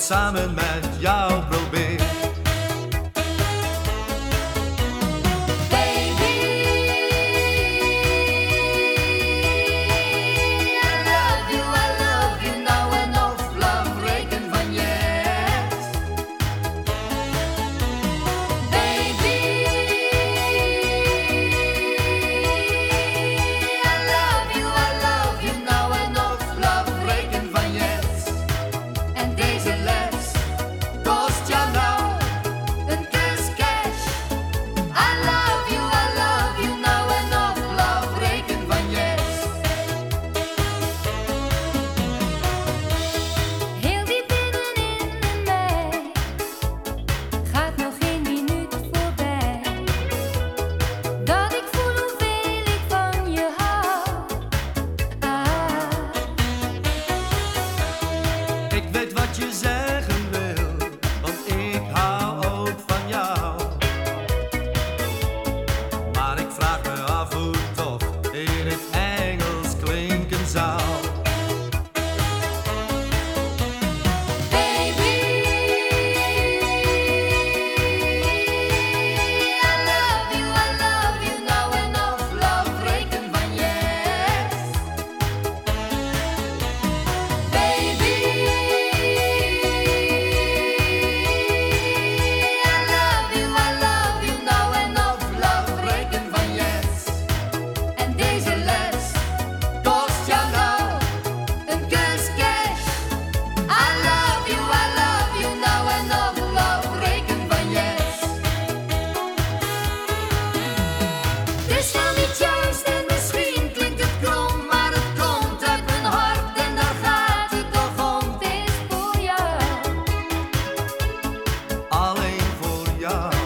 samen met jou probeer. zeigt weltweit. yeah.